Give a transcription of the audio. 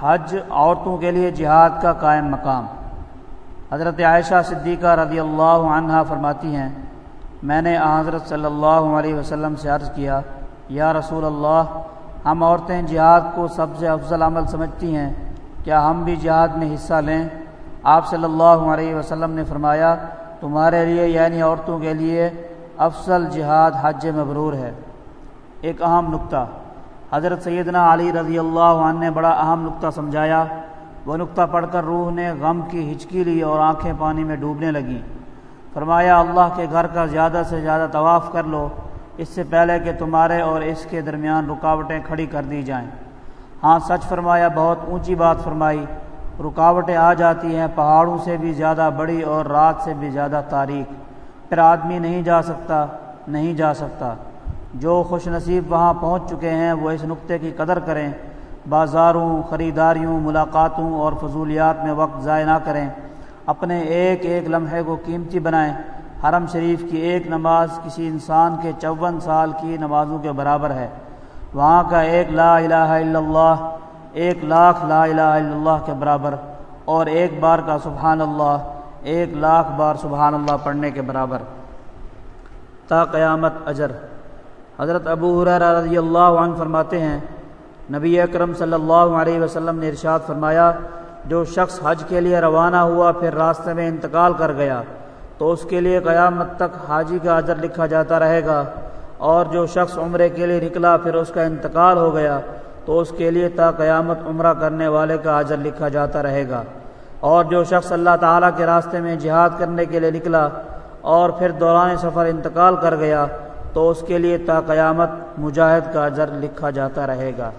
حج عورتوں کے لیے جہاد کا قائم مقام۔ حضرت عائشہ صدیقہ رضی اللہ عنہ فرماتی ہیں، میں نے حضرت صلی اللہ علیہ وسلم سے عرض کیا، یا رسول اللہ، ہم عورتیں جہاد کو سب سے افضل عمل سمجھتی ہیں، کیا ہم بھی جہاد میں حصہ لیں؟ آپ صلی اللہ علیہ وسلم نے فرمایا، تمہارے لیے یعنی عورتوں کے لیے افضل جہاد حج مبرور ہے۔ ایک اہم نقطہ۔ حضرت سیدنا علی رضی اللہ عنہ نے بڑا اہم نقطہ سمجھایا۔ وہ نقطہ پڑھ کر روح نے غم کی ہچکی لی اور آنکھیں پانی میں ڈوبنے لگیں۔ فرمایا، اللہ کے گھر کا زیادہ سے زیادہ طواف کر لو۔ اس سے پہلے کہ تمہارے اور اس کے درمیان رکاوٹیں کھڑی کر دی جائیں۔ ہاں سچ فرمایا، بہت اونچی بات فرمائی۔ رکاوٹیں آ جاتی ہیں، پہاڑوں سے بھی زیادہ بڑی اور رات سے بھی زیادہ تاریخ پھر آدمی نہیں جا سکتا، نہیں جا سکتا۔ جو خوش نصیب وہاں پہنچ چکے ہیں، وہ اس نقطے کی قدر کریں۔ بازاروں، خریداریوں، ملاقاتوں اور فضولیات میں وقت ضائع نہ کریں۔ اپنے ایک ایک لمحے کو قیمتی بنائیں۔ حرم شریف کی ایک نماز کسی انسان کے چون سال کی نمازوں کے برابر ہے۔ وہاں کا ایک لا الہ الا اللہ، ایک لاکھ لا الہ الا اللہ کے برابر۔ اور ایک بار کا سبحان اللہ، ایک لاکھ بار سبحان اللہ پڑھنے کے برابر۔ تا قیامت اجر۔ حضرت ابو حریر رضی اللہ عنہ فرماتے ہیں، نبی اکرم صلی اللہ علیہ وسلم نے ارشاد فرمایا، جو شخص حج کے لیے روانہ ہوا، پھر راستے میں انتقال کر گیا، تو اس کے لیے قیامت تک حاجی کا اجر لکھا جاتا رہے گا، اور جو شخص عمرے کے لیے نکلا، پھر اس کا انتقال ہو گیا، تو اس کے لیے تا قیامت عمرہ کرنے والے کا اجر لکھا جاتا رہے گا۔ اور جو شخص اللہ تعالیٰ کے راستے میں جہاد کرنے کے لیے نکلا، اور پھر دوران سفر انتقال کر گیا تو اس کے لیے تا قیامت مجاہد کا اجر لکھا جاتا رہے گا۔